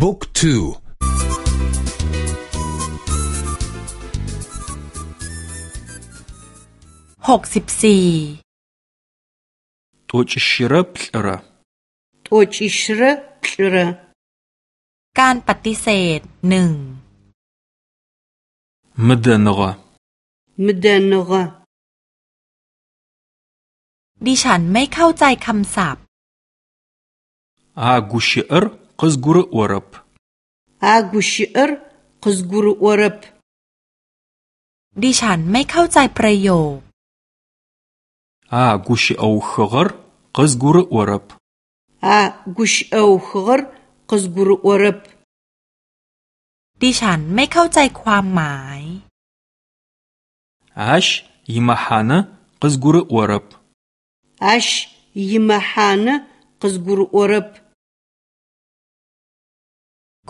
บุ๊กทูหกสิบสี่ตัวจิชระพลระตัวจิชระพลระการปฏิเสธหนึ่งมเดนกมเดนกดิฉันไม่เข้าใจคำศัพท์อากุชเอร์ กสกุรอวรับอากุชเอร์กสกุรอวรับดิฉันไม่เข้าใจประโยคอากุชเอาขกรกสกุรอวรับอากุชเอาขกรกสกุรอวรับดิฉันไม่เข้าใจความหมายอาชยิมห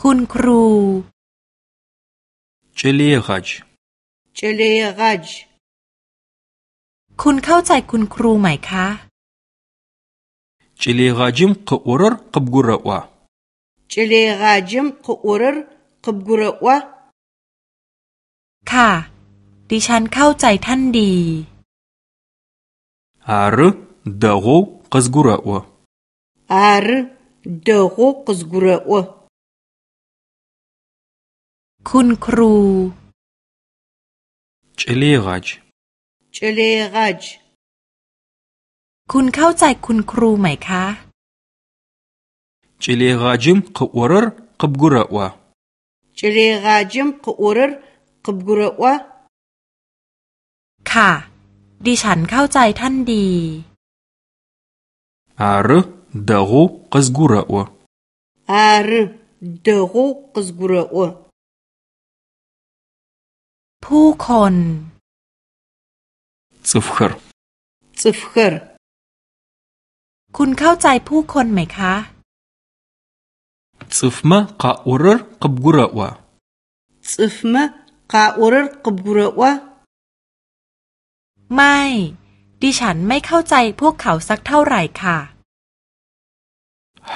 คุณครูเจลียกัจเจลียกัจคุณเข้าใจคุณครูไหมคะเจลียกัจิมกอุรร์กบกุระวะเจลียกัจิมกอุรร์กบกุระวะค่ะ ดิฉันเข้าใจท่านดีอาร์ดะโคุณครูเจลีกัจเจลีกัจคุณเข้าใจคุณครูไหมคะเจลีกัจิมกอวรร์กบกุระวะเจลีกัจิมกอวรร์กบกุระวะค่ะ ดิฉันเข้าใจท่านดีอาร์ดะโกก ผู้คนซิฟร์ซิฟร์คุณเข้าใจผู้คนไหมคะซิฟมะกาอุรร์กบกุระวะซิฟมะกาอุรร์กบกุระวะไม่ ดิฉันไม่เข้าใจพวกเขาสักเท่าไหร่ค่ะ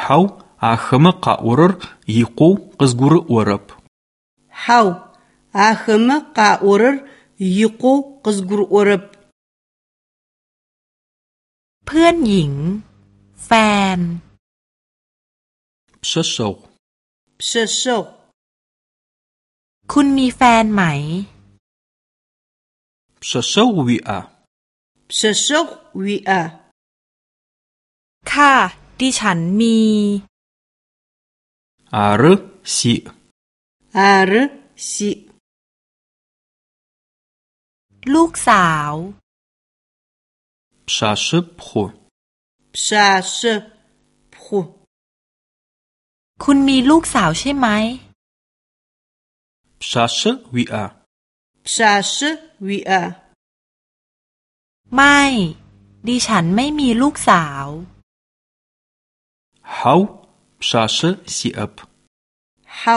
ฮาวอาขมะกาอุรร์ยิกูกสกุระวรับฮาว Ахэмэ къаӏорэр икъоу къызгурыӏорэп. เพื่อนหญิง แฟน เชาเชาคุณมีแฟนไหมเชาวิอาเชาวิอาค่ะ ดิฉันมี อาร์ซีอาร์ซี ลูกสาวชาชพรูชาชพรูคุณมีลูกสาวใช่ไหมชาชวิอาชาชวิอาไม่ ดิฉันไม่มีลูกสาวเฮาชาชซีอับเฮา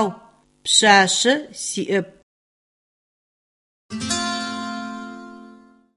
ชาชซีอับ